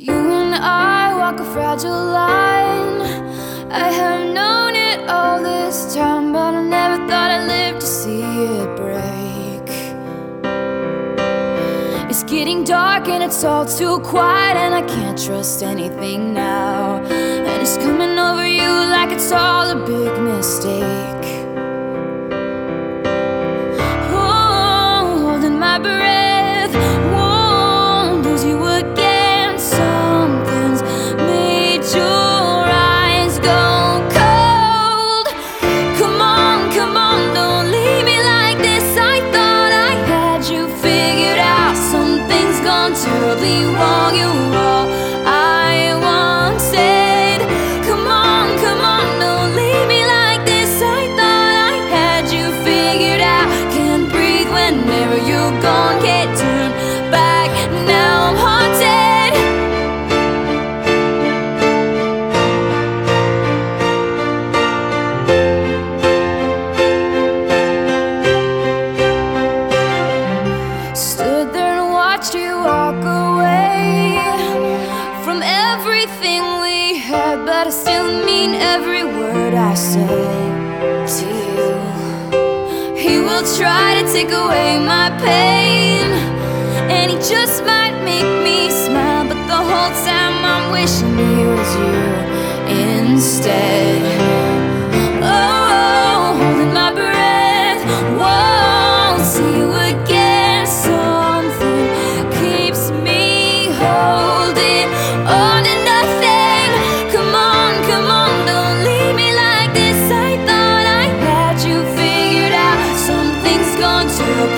You and I walk a fragile line. I have known it all this time, but I never thought I'd live to see it break. It's getting dark and it's all too quiet, and I can't trust anything now. And it's coming over you like it's all a big mistake. Terribly will try to take away my pain, and he just might make me smile, but the whole time I'm wishing he was you instead.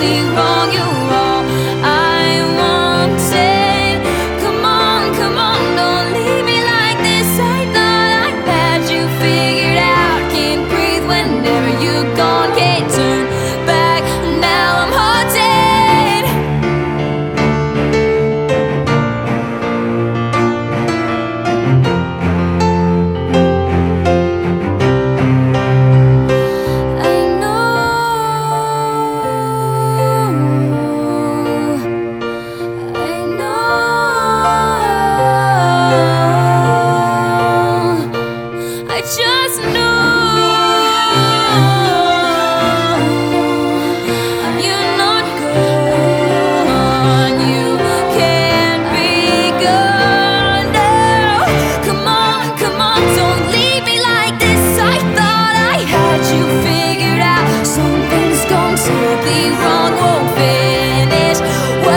something wrong, you